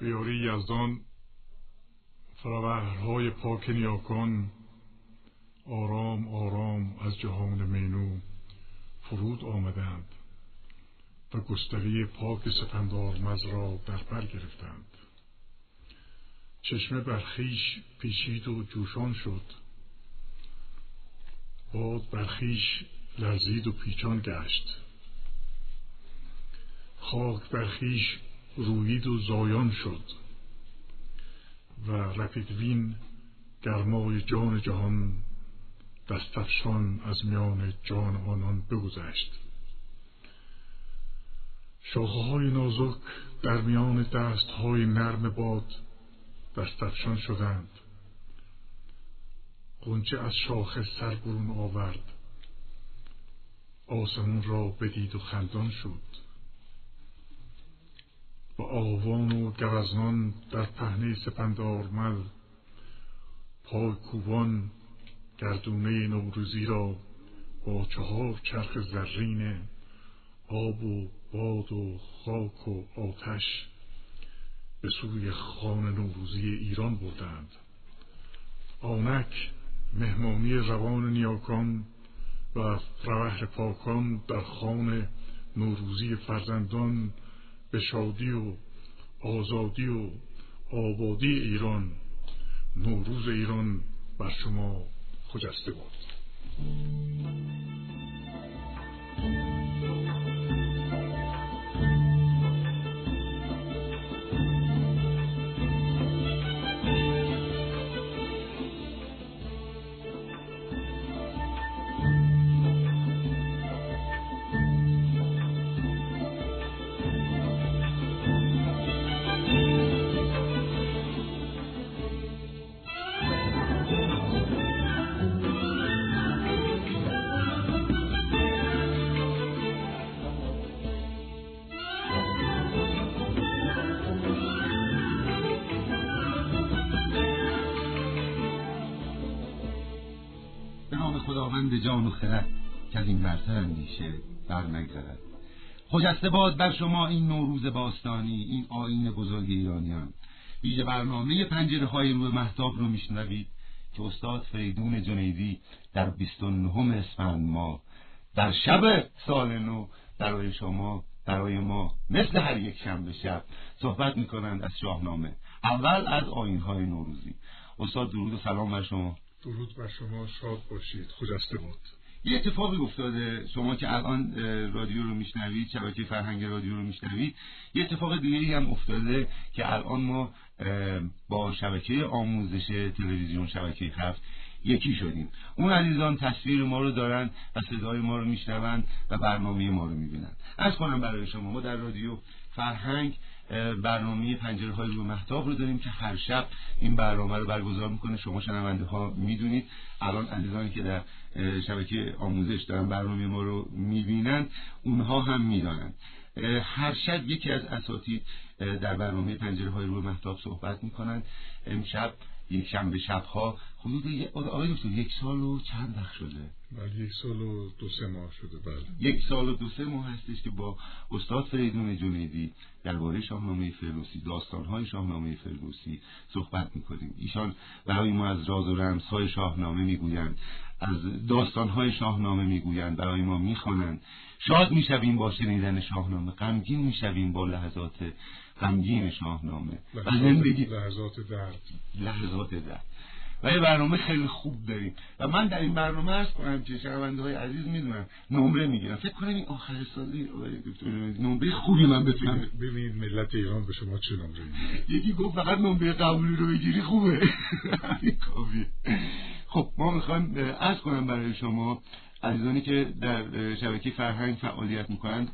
بیاری یزدان فراورهای پاک نیاکان آرام آرام از جهان مینو فرود آمدند و گستری پاک سپندارمز را در بر گرفتند. چشمه برخیش پیچید و جوشان شد. باد برخیش لرزید و پیچان گشت. خاک برخیش رویید و زایان شد و رپیدوین گرمای جان جهان دستفشان از میان جان آنان بگذشت. شاخه های نازک در میان دست های نرم باد دستفشان شدند. قنچه از شاخه سر برون آورد. آسمون را بدید و خندان شد. و آوان و گوزنان در پهنه سپندارمل پای کوبان گردونه نوروزی را با چهار چرخ زرین آب و باد و خاک و آتش به سوی خان نوروزی ایران بردند. آنک مهمانی روان نیاکان و فروهر پاکان در خان نوروزی فرزندان به شادی و آزادی و آبادی ایران نوروز ایران بر شما خجسته باد. خداوند جان و خرد که از این برتر اندیشه بر نگذرد. خجسته باد بر شما این نوروز باستانی این آین بزرگ ایرانیان. ویژه برنامه پنجره های روی محتاب رو میشنوید که استاد فریدون جنیدی در 29 اسفند ما در شب سال نو برای شما برای ما مثل هر یک شنبه شب صحبت می‌کنند از شاهنامه. اول از آین های نوروزی. استاد درود و سلام بر شما. درود بر شما شاد باشید. خجسته بود. یه اتفاقی افتاده. شما که الان رادیو رو میشنوید شبکه فرهنگ رادیو رو میشنوید یه اتفاق دیگری هم افتاده که الان ما با شبکه آموزش تلویزیون شبکه هفت یکی شدیم. اون عزیزان تصویر ما رو دارن و صدای ما رو میشنوند و برنامه ما رو می‌بینن. از کنم برای شما ما در رادیو فرهنگ برنامه پنجره های رو محتاب رو داریم که هر شب این برنامه رو برگزار می‌کنه. شما شنونده ها می‌دونید. الان عزیزانی که در شبکه آموزش دارن برنامه ما رو می‌بینن اونها هم می‌دانند هر شب یکی از اساتید در برنامه پنجره های رو محتاب صحبت می‌کنند امشب یک شنبه شبها حدود آقای دکتر یک سال و چند وقت شده؟ بله یک سال و دو سه ماه شده بله. یک سال و دو سه ماه هستش که با استاد فریدون جنیدی درباره شاهنامه فردوسی داستانهای شاهنامه فردوسی صحبت می‌کنیم. ایشان برای ما از راز و رمزهای شاهنامه می‌گویند از داستانهای شاهنامه می‌گویند برای ما می‌خوانند. شاد می‌شویم با شنیدن شاهنامه غمگین می‌شویم با لحظات غمگین شاهنامه. زندگی لحظات درد. لحظات درد. و یه برنامه خیلی خوب داریم. و من در این برنامه هست کنم که شنونده های عزیز می‌دونم نمره می‌گیرم. فکر کنم این آخر سالی نمره خوبی من بتونم ببینید ملت ایران به شما چه نمره یکی گفت فقط نمره قبولی رو بگیری خوبه. خب ما می‌خوایم از کنم برای شما عزیزانی که در شبکه فرهنگ فعالیت می‌کنند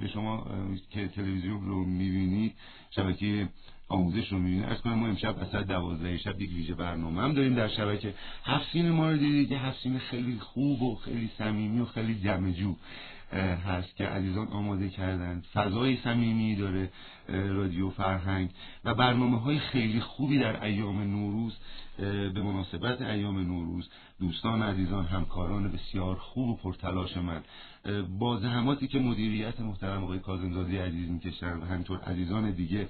به شما که تلویزیون رو می‌بینید شبکه آموزش رو می‌بینید از ما امشب از دوازده شب یک ویژه برنامه هم داریم در شبکه. هفسین ما رو دیدید. که هفسین خیلی خوب و خیلی صمیمی و خیلی جمجو هست که عزیزان آماده کردند فضای صمیمی داره رادیو فرهنگ و برنامه های خیلی خوبی در ایام نوروز به مناسبت ایام نوروز دوستان عزیزان همکاران بسیار خوب و پرتلاش من. با زحماتی که مدیریت محترم آقای کاظمزاده عزیز می‌کشن و همینطور عزیزان دیگه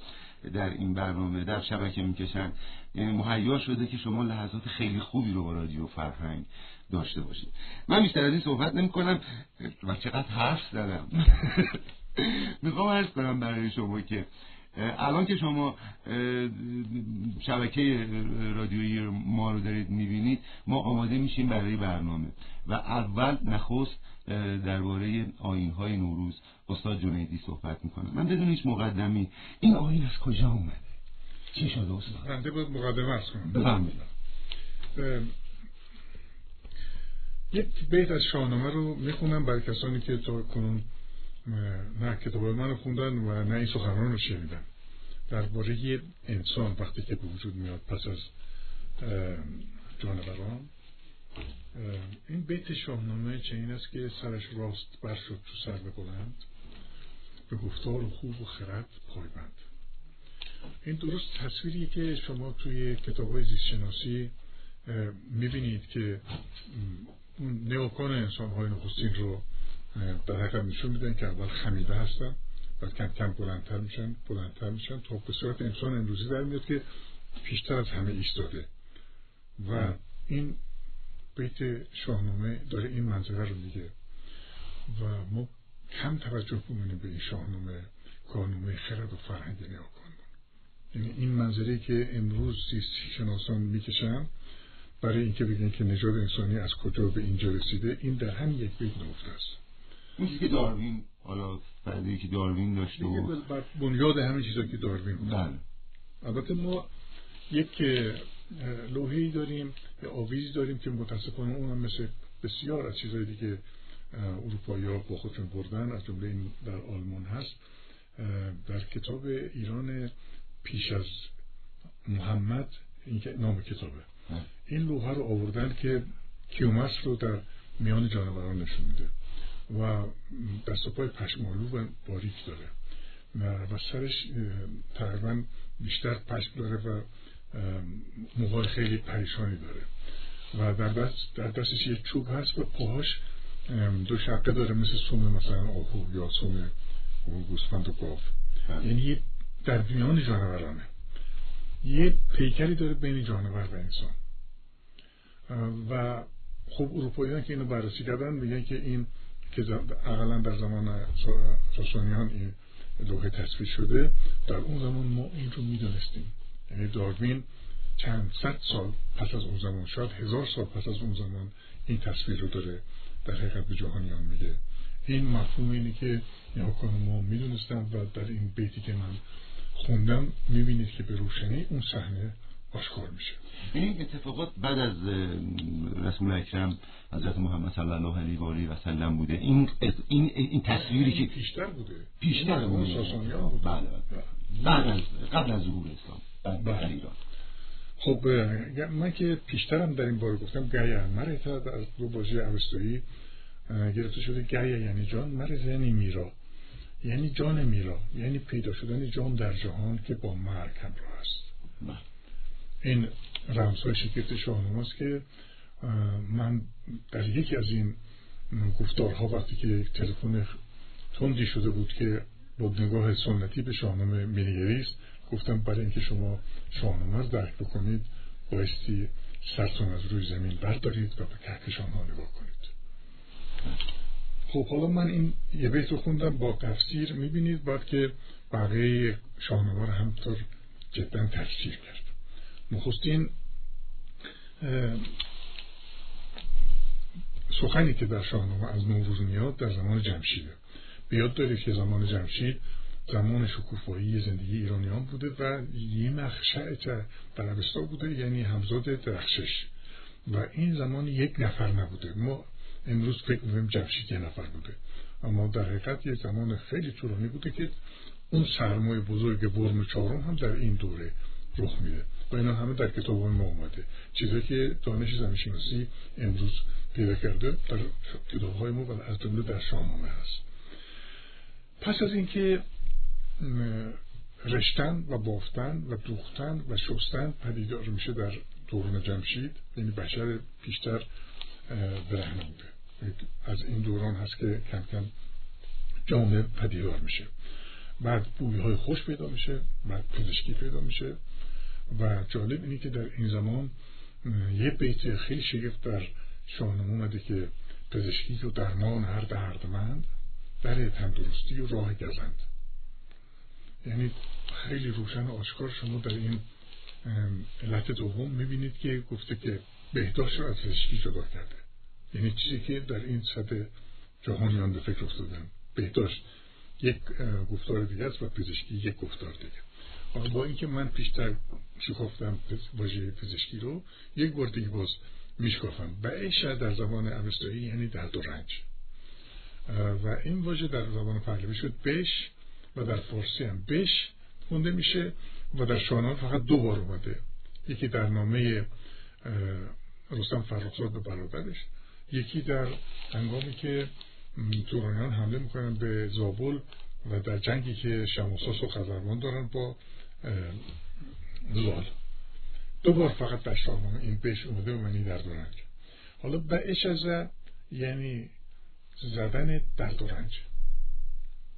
در این برنامه در شبکه می‌کشن یعنی مهیا شده که شما لحظات خیلی خوبی رو با رادیو فرهنگ داشته باشید. من بیشتر از این صحبت نمی کنم و چقدر حرف زدم. می‌خوام عرض کنم برای شما که الان که شما شبکه رادیویی ما رو دارید می‌بینید ما آماده میشیم برای برنامه. و اول نخست درباره آین های نوروز استاد جنیدی صحبت می‌کنم من بدون هیچ مقدمی این آین از کجا اومده؟ چی شده استاد؟ بنده باید مقدمه ارز کنم. یک بیت از شاهنامه رو می‌خونم برای کسانی که تا کنون نه کتاب من خوندن و نه این سخنران رو شنیدن. درباره انسان وقتی که به وجود میاد پس از جانوران این بیت شاهنامه چنین است که سرش راست بر شد تو سر بلند به گفتار و خوب و خرد پایبند. این درست تصویری که شما توی کتاب های زیستشناسی می‌بینید که نیوکان انسان های نخستین رو در حقیقت نشون میدن که اول خمیده هستن. بعد کم کم بلندتر میشن بلندتر میشن تا به صورت انسان امروزی در میاد که پیشتر از همه ایستاده و این بیت شاهنامه داره این منظره رو میگه. و ما کم توجه بکنیم به این شاهنامه کارنامه خرد و فرهنگ نیاکان یعنی این منظره که امروز زیست شناسان می‌کشن برای اینکه بگن که نژاد انسانی از کجا به اینجا رسیده این در هم یک بیت نفته است. اون که داروین حالا فردی که داروین داشته و بنیاد همین چیزا که داروین بله. البته ما یک لوحه‌ای داریم یا آویزی داریم که متاسفانه اون هم مثل بسیار از چیزهای دیگه اروپایی ها با خودشون بردن از جمله این در آلمان هست. در کتاب ایران پیش از محمد این که نام کتابه. این لوحه رو آوردن که کیومرس رو در میان جانوران نشون میده. و دست و پای پشمالو و باریک داره و سرش تقریبا بیشتر پشم داره و موهای خیلی پریشانی داره و در دست در دستش یه چوب هست و پاهاش دو شقه داره مثل سوم مثلا آهو یا سوم گوسفند و گاو. یعنی در میان جانورانه. یه پیکری داره بین جانور و انسان. و خب اروپاییان که اینو بررسی کردن میگن که این که اقلا در زمان ساسانیان این لوحه تصویر شده در اون زمان ما این رو می‌دونستیم یعنی داروین چند صد سال پس از اون زمان شاید هزار سال پس از اون زمان این تصویر رو داره در حقیقت به جهانیان میگه. این مفهوم اینه که نیاکان ما می‌دونستن و در این بیتی که من خوندم می‌بینید که به روشنی اون صحنه آشکار میشه. این اتفاقات بعد از رسول اکرم حضرت محمد صلی الله علیه و آله و سلم بوده این این این تصویری که پیشتر بوده. پیشتر بوده. بوده. بله بعد از قبل از ظهور اسلام بعد ایران. خب من که پیشترم در این باره گفتم گایا مرتا از دو بازی اوستایی گرفته شده گایا یعنی جان مرز یعنی میرا. یعنی جان میرا. یعنی پیدا شدن جان در جهان که با مرگ همراه است. این رمزهای شکفت شاهنامه است که من در یکی از این گفتارها وقتی که تلفن تندی شده بود که با نگاه سنتی به شاهنامه مینگریست گفتم برای اینکه شما شاهنامه رو درک بکنید بایستی سرتون از روی زمین بردارید و به کهکشان ها نگاه کنید. خب حالا من این یه بیت رو خوندم با تفسیر می‌بینید باید که بقیه شاهنامه رو همطور جدا تفسیر کرد. نخستین سخنی که در شاهنامه از نوروز میاد در زمان جمشیده بیاد دارید که زمان جمشید زمان شکوفایی زندگی ایرانیان بوده و یه مخشع در عربستا بوده یعنی همزاد درخشش. و این زمان یک نفر نبوده. ما امروز فکر می‌کنیم جمشید یه نفر بوده. اما در حقیقت یک زمان خیلی طولانی بوده که اون سرمایه بزرگ برم چهارم هم در این دوره رخ میده. و اینا همه در کتاب ما اومده. چیزایی که دانش زمینشناسی امروز پیدا کرده در کتاب های ما و از جمله در شاهنامه هست. پس از اینکه رشتن و بافتن و دوختن و شستن پدیدار میشه در دوران جمشید یعنی بشر پیشتر برهنه بوده. از این دوران هست که کم کم جامعه پدیدار میشه. بعد بوی های خوش پیدا میشه بعد پزشکی پیدا میشه و جالب اینه که در این زمان یه بیت خیلی شگفت در شاهنامه اومده که پزشکی و درمان هر دردمند در تندرستی و راه گزند. یعنی خیلی روشن آشکار شما در این علت دوم می‌بینید که گفته که بهداشت رو از پزشکی جدا کرده. یعنی چیزی که در این سطح جهانیان به فکر افتادن. بهداشت یک گفتار دیگه است و پزشکی یک گفتار دیگه. حالا با اینکه من پیشتر شکافتم واژه پزشکی رو یک بار دیگه باز میشکافم. بعش در زبان اوستایی یعنی درد و رنج. و این واژه در زبان پهلوی شد بش و در فارسی هم بش خونده میشه و در شاهنامه فقط دو بار اومده. یکی در نامه رستم فرخزاد به برادرش. یکی در هنگامی که تورانیان حمله می‌کنن به زابل و در جنگی که شماساس و خزرمان دارن با زال دو بار. فقط شاهنامه این بهش اومده و منی در رنج حالا بعش از یعنی زدن در رنج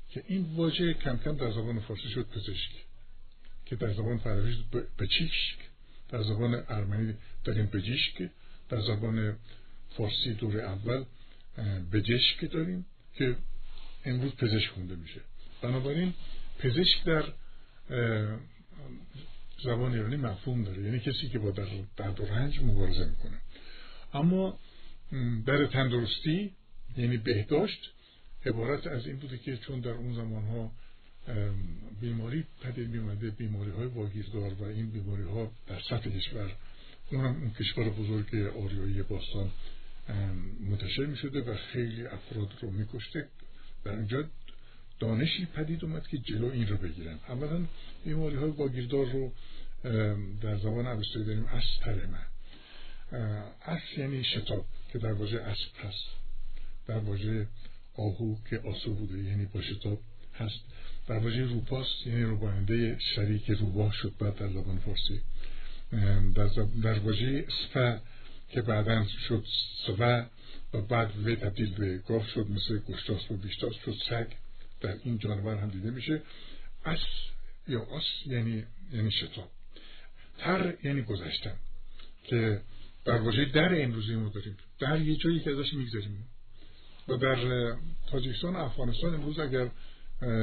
که این واژه کم کم در زبان فارسی شد پزشک. که در زبان فرعی شد بچیشک در زبان ارمنی داریم بجیشک در زبان فارسی دور اول بجشک داریم که امروز پزشک خونده میشه. بنابراین پزشک در زبان ایرانی مفهوم داره. یعنی کسی که با درد و رنج مبارزه می‌کنه. اما در تندرستی یعنی بهداشت عبارت از این بوده که چون در اون زمان ها بیماری پدید میومده بیماری های واگیردار و این بیماری ها در سطح کشور اونم اون کشور بزرگ آریایی باستان منتشر می شده و خیلی افراد رو می کشته در اینجا دانشی پدید اومد که جلو این رو بگیرن. اولا بیماری های واگیردار رو در زبان عوستایی داریم استرمه اس یعنی شتاب که در واژه اسب هست. در واژه آهو که آسو بوده یعنی با شتاب هست. در واژه روپاس یعنی روباینده شریک روباه شد بعد در زبان فارسی. در واژه سفه که بعدا شد سوه و بعد وی تبدیل به گاف شد مثل گشتاس و بیشتاس شد سگ. در این جانور هم دیده میشه. اس یا آس یعنی یعنی شتاب. تر یعنی گذشتن. که در واژه در امروزی ما داریم. در یه جایی که ازش می‌گذاریم و در تاجیکستان و افغانستان امروز اگر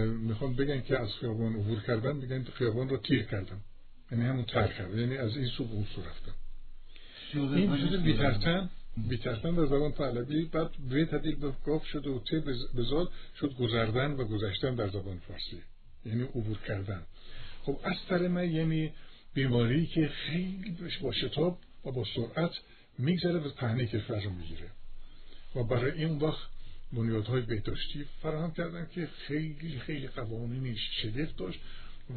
می‌خوان بگن که از خیابان عبور کردن میگن خیابان رو تیر کردن. یعنی همون تر کرد یعنی از این سو به اون سو رفتن. این شده بیترتن بیترتن در زبان پهلوی بعد به تبدیل به گاف شد و ته بزاد شد گذردن و گذشتن در زبان فارسی. یعنی عبور کردن. خب از من یعنی بیماری که خیلی با شتاب و با سرعت میگذره و پهنه کشور رو می‌گیره. و برای این وقت بنیادهای بهداشتی فراهم کردن که خیلی خیلی قوانینی شگفت داشت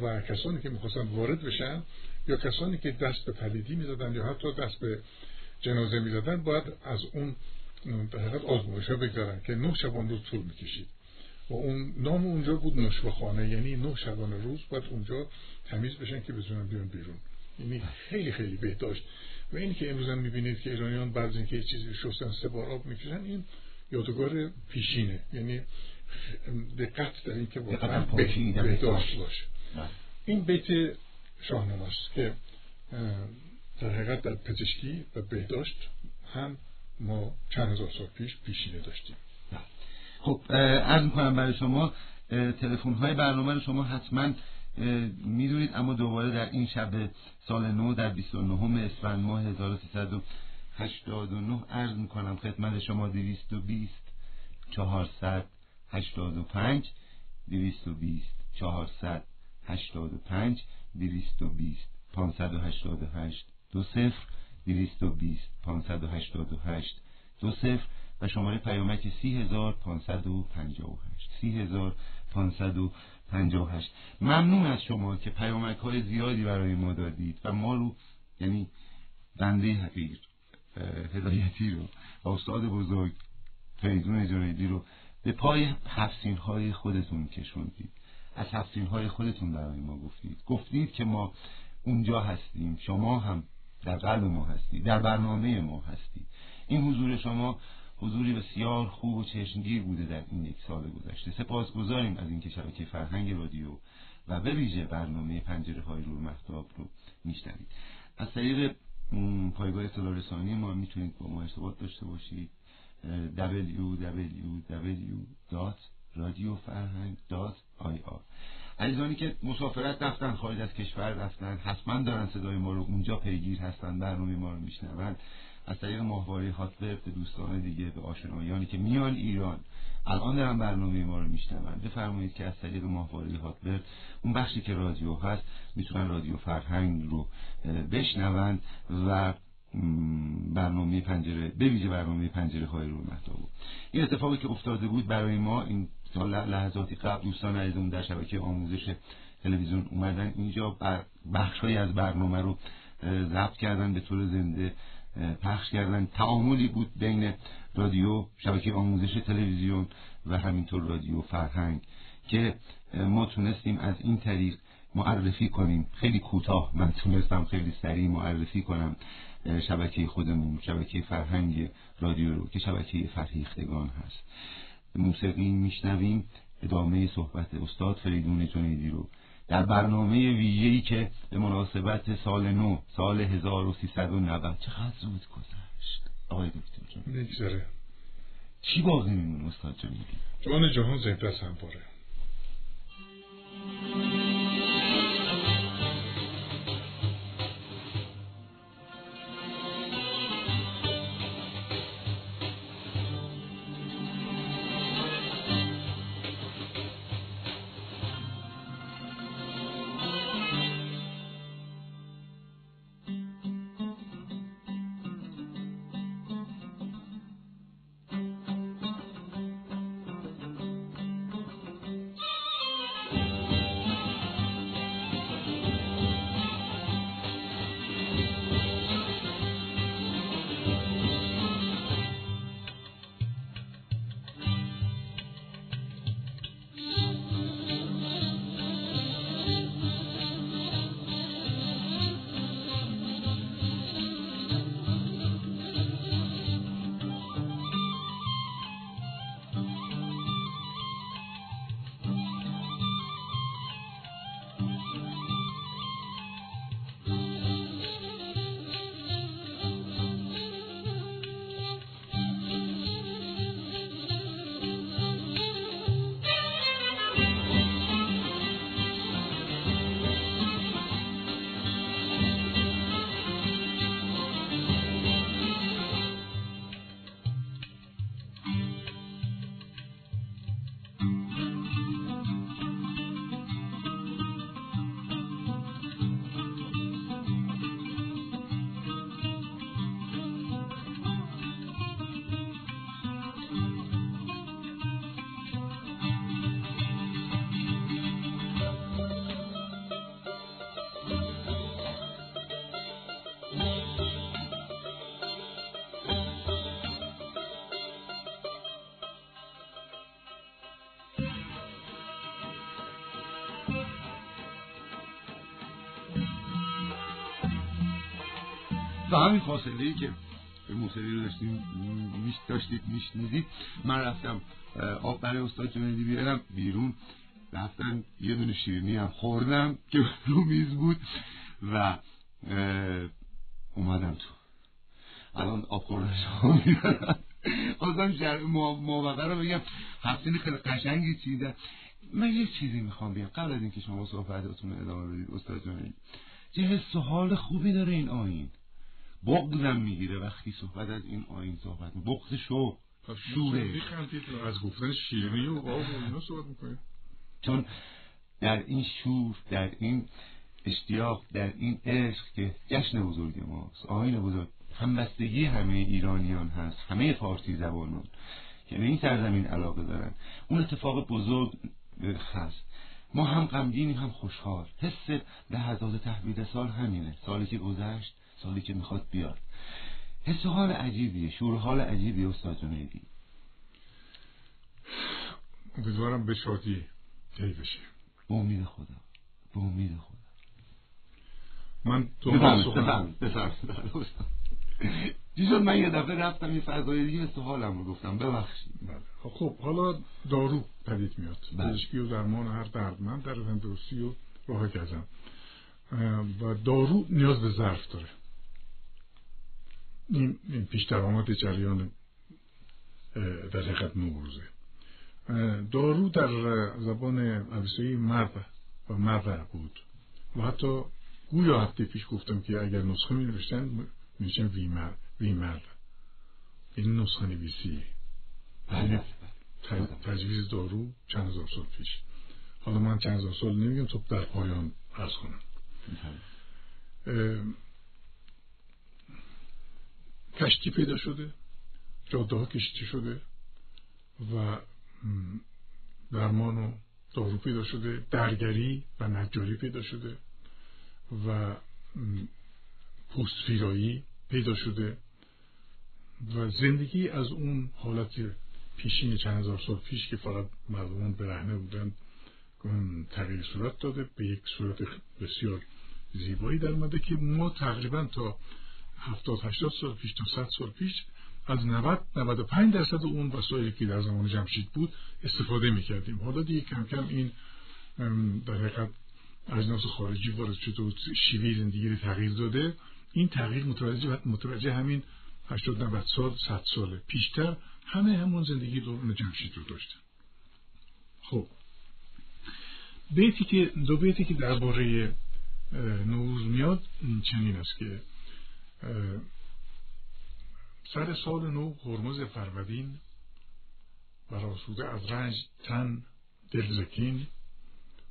و کسانی که می‌خواستن وارد بشن یا کسانی که دست به پلیدی می‌زدن یا حتی دست به جنازه می‌زدن باید از اون در حقیقت آزمایش ها بگذارن که نه شبان روز طول می‌کشید. و اون نام اونجا بود نشوخانه یعنی نه شبانه روز باید اونجا تمیز بشن که بزنن بیان بیرون. یعنی خیلی خیلی بهداشت. و اینی که امروز هم می‌بینید که ایرانیان بعد اینکه یه چیزی شستن سه بار آب می‌کشن این یادگار پیشینه. یعنی دقت در اینکه واقعا بهداشت باشه. این بیت شاهنامه است که در حقیقت در پزشکی و بهداشت هم ما چند هزار سال پیش پیشینه داشتیم. خب عرض می‌کنم برای شما تلفن های برنامه شما حتما می‌دونید اما دوباره در این شب سال نو در 29 اسفند ماه 1389 عرض می‌کنم خدمت شما 220 485 220 485 220 588 دو صفر 220 588 دو صفر و شماره پیامک 3558 3558 ممنون از شما که پیامک های زیادی برای ما دادید و ما رو یعنی بنده حقیر هدایتی رو و استاد بزرگ فریدون جنیدی رو به پای حفظین های خودتون کشوندید. از حفظین های خودتون برای ما گفتید. گفتید که ما اونجا هستیم شما هم در قلب ما هستید در برنامه ما هستید این حضور شما حضوری بسیار خوب و چشمگیر بوده در این یک سال گذشته. سپاس گذاریم از اینکه شبکه فرهنگ رادیو و به ویژه برنامه پنجره های رو محتاب رو میشنوید. از طریق پایگاه اطلاع رسانی ما می‌تونید با ما ارتباط داشته باشید. www.radiofarhang.ir عزیزانی که مسافرت رفتن خارج از کشور رفتن حتما دارن صدای ما رو اونجا پیگیر هستن برنامه ما رو میشنون. از طریق ماهواره هاتبرد به دوستان دیگه به آشنایانی که میان ایران. الان دارن برنامه ما رو میشنون. بفرمایید که از طریق ماهواره هاتبرد اون بخشی که رادیو هست می‌تونن رادیو فرهنگ رو بشنوند و برنامه پنجره به ویژه برنامه پنجره های رو محتاب این اتفاقی که افتاده بود برای ما این لحظاتی قبل دوستان عزیزمون در شبکه آموزش تلویزیون اومدن اینجا بخشهایی از برنامه رو ضبط کردن به طور زنده پخش کردن. تعاملی بود بین رادیو شبکه آموزش تلویزیون و همینطور رادیو فرهنگ که ما تونستیم از این طریق معرفی کنیم. خیلی کوتاه من تونستم خیلی سریع معرفی کنم شبکه خودمون شبکه فرهنگ رادیو رو که شبکه فرهیختگان هست. موسیقی میشنویم. ادامه صحبت استاد فریدون جنیدی رو. در برنامه ویژه‌ای که به مناسبت سال نو سال 1390 چقدر زود گذشت. آقای دکتر بگذره چی باقی میمونه استاد جنیدی؟ جان جهان زنده است به همین فاصله ای که موسیقی رو داشتیم میش داشتید میشنیدید من رفتم آب برای استاد جنیدی بیارم بیرون رفتن یه دونه شیرینی هم خوردم که رو میز بود و اومدم تو. الان آب خوردش ها میدارم خواستم موقع رو بگم هفتین خیلی قشنگی چیده من یه چیزی می‌خوام بگم. قبل از اینکه شما صحبتتون ادامه بدید استاد جنیدی چه حس حال خوبی داره این آین بغضم می‌گیره وقتی صحبت از این آین صحبت بغض شو شوره. از گفتن شیرینی و آب و اینا صحبت می‌کنیم چون در این شور در این اشتیاق در این عشق که جشن بزرگ ماست آین بزرگ همبستگی همه ایرانیان هست همه فارسی زبانان که به این سرزمین علاقه دارن. اون اتفاق بزرگ هست. ما هم غمگینیم هم خوشحال. حس لحظات تحویل سال همینه. سالی که گذشت سالی که می‌خواد بیاد. حس حال عجیبیه شور حال عجیبیه استاد جنیدی. امیدوارم به شادی طی بشه. به امید خدا به امید خدا. من تو بفرمایید بفرمایید دیشون من یه دفعه رفتم یه فضای دیگه است حالم رو گفتم. ببخشید. بله. خب حالا دارو پدید میاد. بله. پزشکی و درمان هر دردمند در تندرستی و راه گزن و دارو نیاز به ظرف داره. این, پیش درآمد جریان در حقیقت نوروزه. دارو در زبان عویسایی مرد و مرد بود. و حتی گویا هفته پیش گفتم که اگر نسخه می نوشتن می وی مرد این نسخه نویسی. بله، یعنی بله. تجویز دارو چند هزار سال پیش. حالا من چند هزار سال نمیگم تو در پایان ارز کنم. کشتی پیدا شده جاده ها کشتی شده و درمان و دارو پیدا شده درگری و نجاری پیدا شده و پوستفیرایی پیدا شده و زندگی از اون حالت پیشین چند هزار سال پیش که فقط مردمان برهنه بودن تغییر صورت داده به یک صورت بسیار زیبایی در که ما تقریبا تا هفتاد هشتاد سال پیش تا صد سال پیش از 90 95 درصد اون وسایلی که در زمان جمشید بود استفاده می‌کردیم. حالا دیگه کم کم این در حقیقت اجناس خارجی وارد شده و شیوه زندگی رو تغییر داده. این تغییر متوجه متوجه همین 80 90 سال 100 ساله پیشتر همه همون زندگی دوران جمشید رو داشتن. خب. بیتی که دو بیتی که درباره نوروز میاد چنین است که سر سال نو هرمز فرودین براسوده از رنج تن دلزکین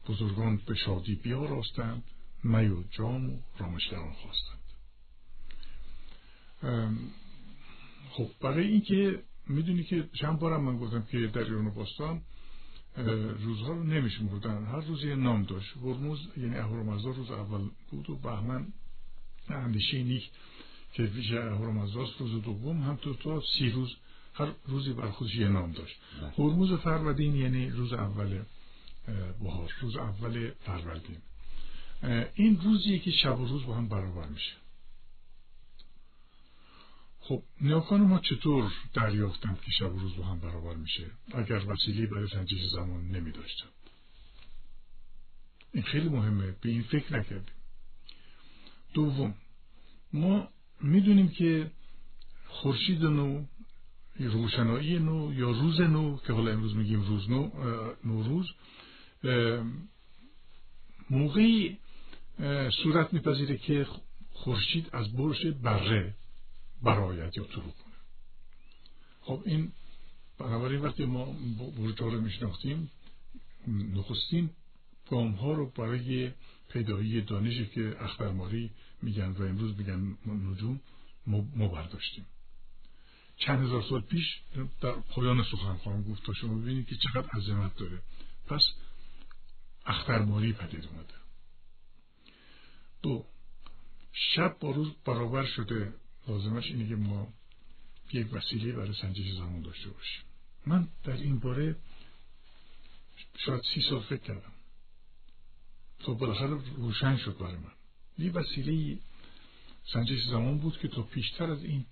بزرگان به شادی بیاراستند می و جام و رامشگران خواستند. خب برای اینکه می‌دونی که چند بارم من گفتم که در ایران باستان روزها رو نمیشمردن هر روز یه نام داشت. هرمز یعنی اهورامزدا روز اول بود و بهمن اندیشه نیک که ویژه اهورامزداست روز دوم هم تو تا سی روز هر روزی بر خودش یه نام داشت. بله. هرمز فروردین یعنی روز اول بهار روز اول فروردین. این روزیه که شب و روز با هم برابر میشه. خب نیاکان ما چطور دریافتند که شب و روز با هم برابر میشه؟ اگر وسیله برای سنجش زمان نمی این خیلی مهمه به این فکر نکردیم. دوم ما می‌دونیم که خورشید نو روشنایی نو یا روز نو که حالا امروز میگیم روز نو نوروز موقعی صورت میپذیره که خورشید از برش بره برایت یا طلوع کنه. خب این بنابراین وقتی ما برج رو میشناختیم نخستین گام ها رو برای پیدایی دانشی که اخترماری میگن و امروز میگن نجوم ما برداشتیم. چند هزار سال پیش در پایان سخن خواهم گفت تا شما ببینید که چقدر عظمت داره. پس اخترماری پدید اومده. دو شب با روز برابر شده. لازمش اینه که ما یک وسیله برای سنجش زمان داشته باشیم. من در این باره شاید سی سال فکر کردم. تا بالاخره روشن شد برای من. یه وسیله سنجش زمان بود که تا پیشتر از این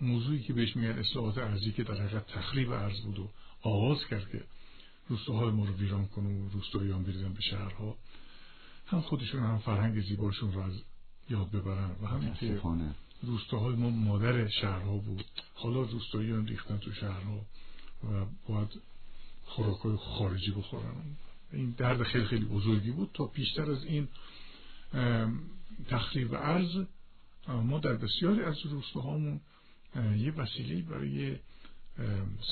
موضوعی که بهش میگن اصلاحات ارزی که در حقیقت تخریب ارز بود و آغاز کرد که روستاهای ما رو ویران کنه و روستاییان بریزن به شهرها هم خودشون هم فرهنگ زیباشون رو از یاد ببرن و هم که روستاهای ما مادر شهرها بود. حالا روستاییان ریختن تو شهرها و باید خوراکای خارجی بخورن. این درد خیلی خیلی بزرگی بود تا پیشتر از این تخریب ارز. ما در بسیاری از روستاهامون یه وسیله برای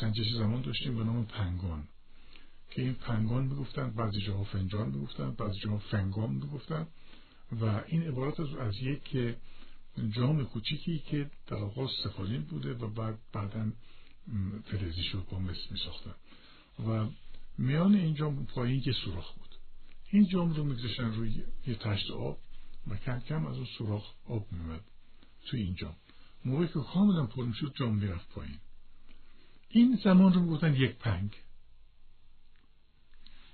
سنجش زمان داشتیم به نام پنگان. که این پنگان می‌گفتن بعضی جاها فنجان می‌گفتن بعضی جاها فنگان می‌گفتن. و این عبارت از, از یک جام کوچیکی که در آغاز سفالین بوده و بعد بعدا فلزی شد با مثل میساختن. و میان این جام پایین یه سوراخ بود. این جام رو میگذاشتن روی یه تشت آب و کم کم از اون سوراخ آب میمد توی این جام. موقعی که کاملا پر می‌شد جام می‌رفت پایین. این زمان رو می‌گفتن یک پنگ.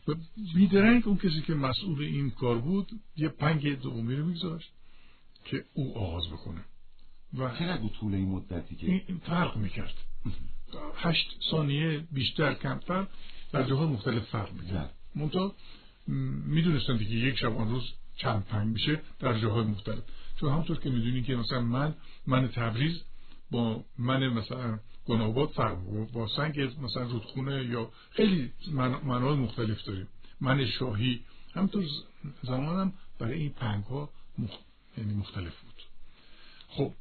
و بیدرنگ اون کسی که مسئول این کار بود یه پنگ دومی رو میگذاشت که او آغاز بکنه. و چقدر بود طول این مدتی که؟ این فرق می‌کرد. هشت ثانیه بیشتر کمتر. در جاهای مختلف فرق می‌کرد منتها می‌دونستن دیگه یک شب آن روز چند پنگ میشه در جاهای مختلف. چون همونطور که می‌دونین که مثلا من من تبریز با من مثلا گناباد فرق با سنگ مثلا رودخونه یا خیلی منهای مختلف داریم. من شاهی. همطور زمانم برای این پنگ ها یعنی مختلف بود. خب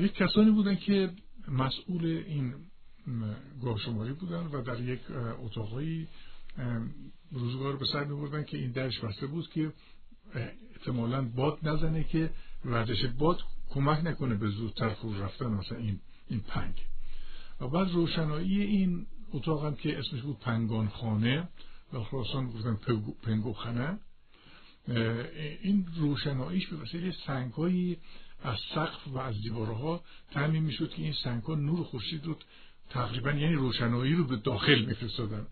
یک کسانی بودن که مسئول این گاه شماری بودن و در یک اتاقایی روزگار به سر میبردن که این درش بسته بود که احتمالا باد نزنه که ورزش باد کمک نکنه به زودتر فرو رفتن مثلا این این پنگ. و بعد روشنایی این اتاق هم که اسمش بود پنگان خانه و خراسان گفتن پنگوخانه این روشناییش به وسیله سنگهایی از سقف و از دیوارها تعمین می‌شد که این سنگ ها نور خورشید رو تقریبا یعنی روشنایی رو به داخل میفرستادن.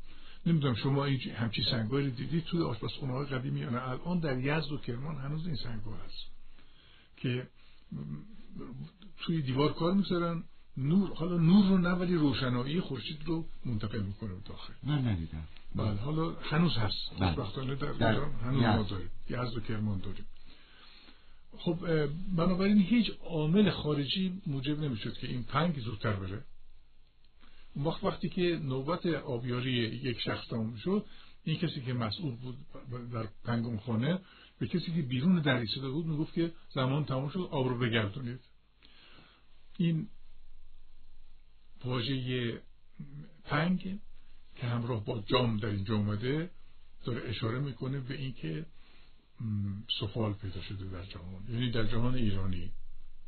نمی‌دونم شما این همچی سنگایی رو دیدید توی آشپزخونه های قدیمی یا نه؟ الان در یزد و کرمان هنوز این سنگ هست که توی دیوار کار می‌ذارن نور حالا نور رو نه ولی روشنایی خورشید رو منتقل می‌کنه به داخل. من ندیدم. بله حالا هنوز هست. بله. وقتانه در, در هنوز ما داریم. یزد و کرمان داریم. خب بنابراین هیچ عامل خارجی موجب نمی‌شد که این پنگ زودتر بره. وقتی که نوبت آبیاری یک شخص تمام شد این کسی که مسئول بود در پنگم خانه به کسی که بیرون در ایستاده بود می‌گفت که زمان تمام شد آب رو بگردونید. این واژه پنگ که همراه با جام در اینجا اومده داره اشاره می‌کنه به اینکه سفال پیدا شده در جهان یعنی در جهان ایرانی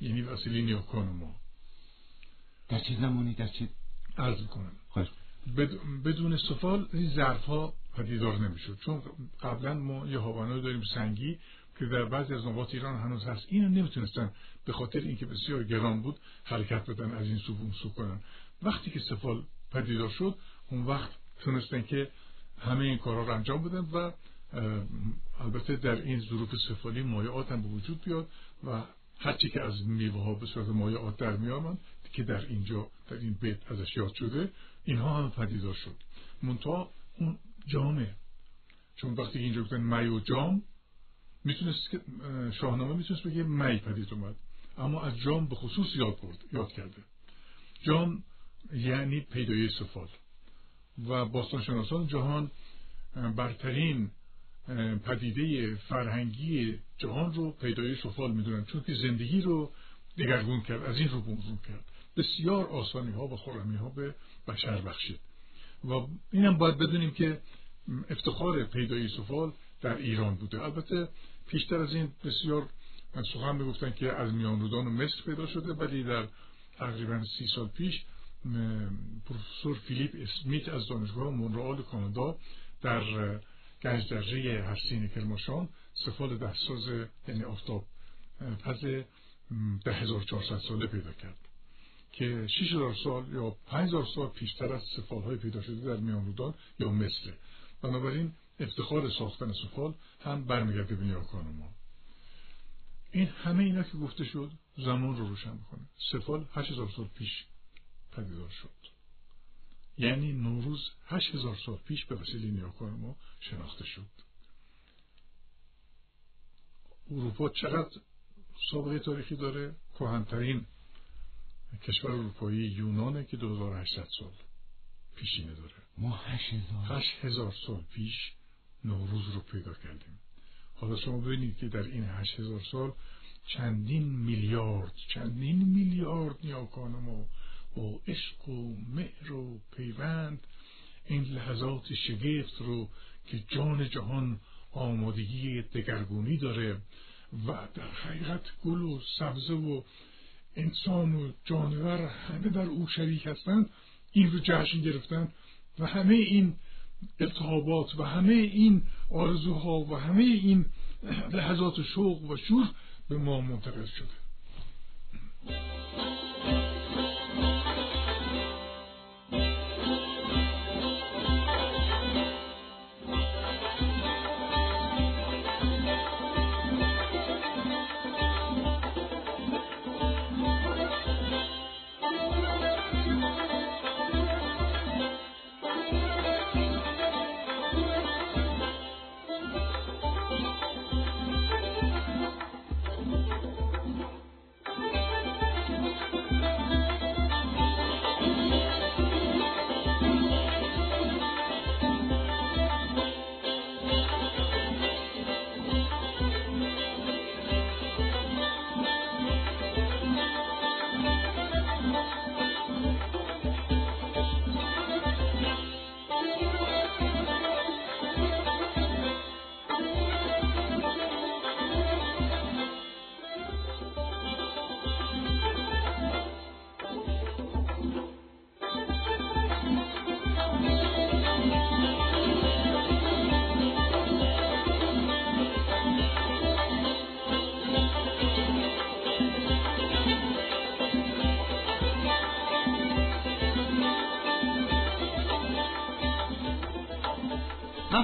یعنی وسیله نیاکان ما. در چه زمانی در چه عرض کنم بدون سفال این ظرف ها پدیدار نمی‌شد. چون قبلا ما یه هاوانا داریم سنگی که در بعضی از نقاط ایران هنوز هست. اینو نمی‌تونستن به خاطر اینکه بسیار گران بود حرکت بدن از این سو اون سو کنن. وقتی که سفال پدیدار شد اون وقت تونستن که همه این کارا رو انجام بدن و البته در این ظروف سفالی مایعات هم به وجود بیاد و هرچی که از میوه ها به صورت مایعات در میامن که در اینجا در این بیت ازش یاد شده اینها هم پدیدار شد. منتها اون جامه چون وقتی اینجا گفتن می و جام می‌تونست که شاهنامه می‌تونست بگه می پدید اومد. اما از جام به خصوص یاد برد یاد کرده. جام یعنی پیدایه سفال. و باستانشناسان جهان برترین پدیده فرهنگی جهان رو پیدای سفال می‌دونن چون که زندگی رو دگرگون کرد از این رو بونزون کرد. بسیار آسانی ها و خورمی ها به بشر بخشید. و اینم باید بدونیم که افتخار پیدای سفال در ایران بوده. البته پیشتر از این بسیار سخن می‌گفتن که از میان رودان و مصر پیدا شده ولی در تقریبا سی سال پیش پروفسور فیلیپ اسمیت از دانشگاه مونرال کانادا در گنج درجه هستین کرماشان سفال دستساز یعنی آفتاب پس ده هزار ساله پیدا کرد. که 6000 سال یا 5000 سال پیشتر از سفال های پیدا شده در میان رودان یا مصر بنابراین افتخار ساختن سفال هم برمیگرده به نیاکان ما. این همه اینا که گفته شد زمان رو روشن می‌کنه. سفال 8000 سال پیش پدیدار شد. یعنی نوروز هشت هزار سال پیش به وسیله نیاکان ما شناخته شد. اروپا چقدر سابقه تاریخی داره؟ کهنترین کشور اروپایی یونانه که 2800 سال پیشینه داره. ما 8000 هزار. سال پیش نوروز رو پیدا کردیم. حالا شما ببینید که در این 8000 سال چندین میلیارد چندین میلیارد نیاکان ما با عشق و مهر و پیوند این لحظات شگفت رو که جان جهان آمادگی دگرگونی داره و در حقیقت گل و سبزه و انسان و جانور همه در او شریک هستند این رو جشن گرفتن و همه این التهابات و همه این آرزوها و همه این لحظات شوق و شور به ما منتقل شده.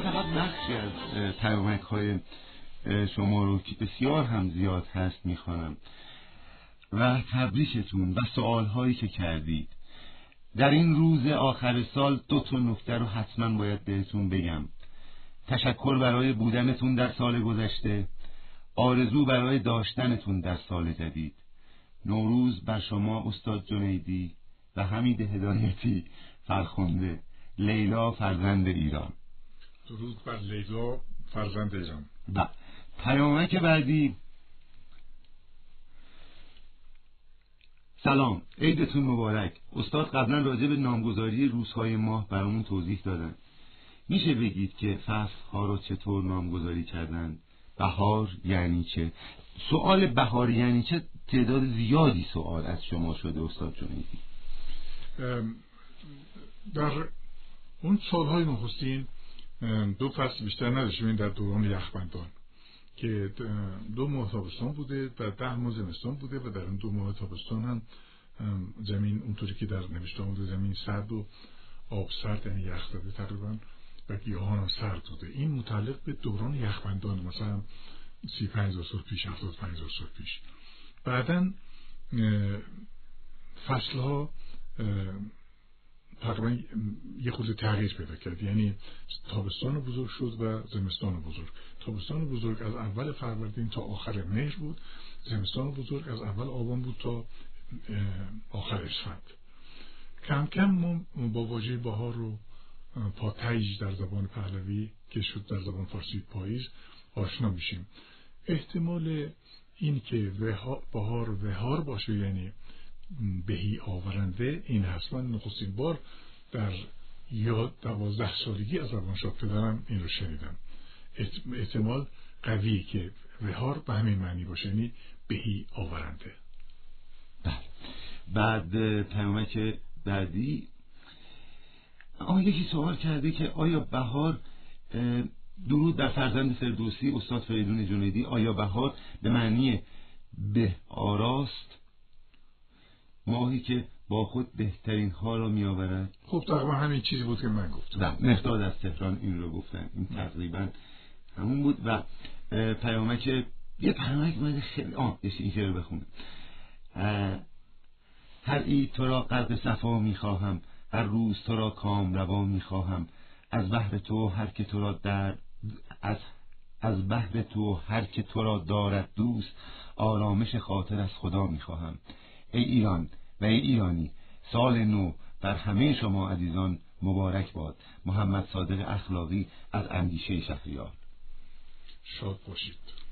بخشی از های شما رو که بسیار هم زیاد هست می‌خوانم و تبریکتون و سوال هایی که کردید. در این روز آخر سال دو تا نکته رو حتما باید بهتون بگم. تشکر برای بودنتون در سال گذشته. آرزو برای داشتنتون در سال جدید. نوروز بر شما استاد جنیدی و حمید هدایتی فرخنده. لیلا فرزند ایران. درود بر لیلا فرزند ایران و پیامک بعدی. سلام. عیدتون مبارک. استاد قبلا راجع به نامگذاری روزهای ماه برامون توضیح دادن. میشه بگید که فصل ها رو چطور نامگذاری کردن؟ بهار یعنی چه؟ سوال بهار یعنی چه؟ تعداد زیادی سوال از شما شده استاد جنیدی. در اون سالهای نخستین دو فصل بیشتر نداشتیم در دوران یخبندان که دو ماه تابستان بوده و ده ماه زمستان بوده و در اون دو ماه تابستان هم زمین اونطوری که در نوشته بوده زمین سرد و آب سرد یعنی یخ زده تقریبا و گیاهان هم سرد بوده. این متعلق به دوران یخبندان مثلا سی پنج سال پیش هفتاد پنج سال پیش. بعدا فصل ها تقریبا یه خود تغییر پیدا کرد. یعنی تابستان بزرگ شد و زمستان بزرگ. تابستان بزرگ از اول فروردین تا آخر مهر بود. زمستان بزرگ از اول آبان بود تا آخر اسفند. کم کم ما با واژه بهار رو پاتیج در زبان پهلوی که شد در زبان فارسی پاییز آشنا میشیم. احتمال این که بهار وهار باشه یعنی بهی آورنده این هست. من نخستین بار در یا دوازده سالگی از روانشاد پدرم این رو شنیدم. احتمال قویه که وهار به همین معنی باشه یعنی بهی آورنده. بله. بعد پیامک بعدی آقا یکی سوال کرده که آیا بهار درود در فرزند فردوسی استاد فریدون جنیدی آیا بهار به معنی به آراست؟ ماهی که با خود بهترین ها را می آورد خب تقریبا همین چیزی بود که من گفتم. مقداد از تهران این رو گفتن. این تقریبا همون بود و پیامک یه پیامک من خیلی آه این رو بخونم. هر ای تو را قرد صفا می خواهم هر روز تو را کام روا می خواهم از بحر تو هر که تو را در از از بحر تو هر که تو را دارد دوست آرامش خاطر از خدا می خواهم ای ایران و ای ایرانی سال نو بر همه شما عزیزان مبارک باد. محمد صادق اخلاقی از اندیشه شهریار. شاد باشید.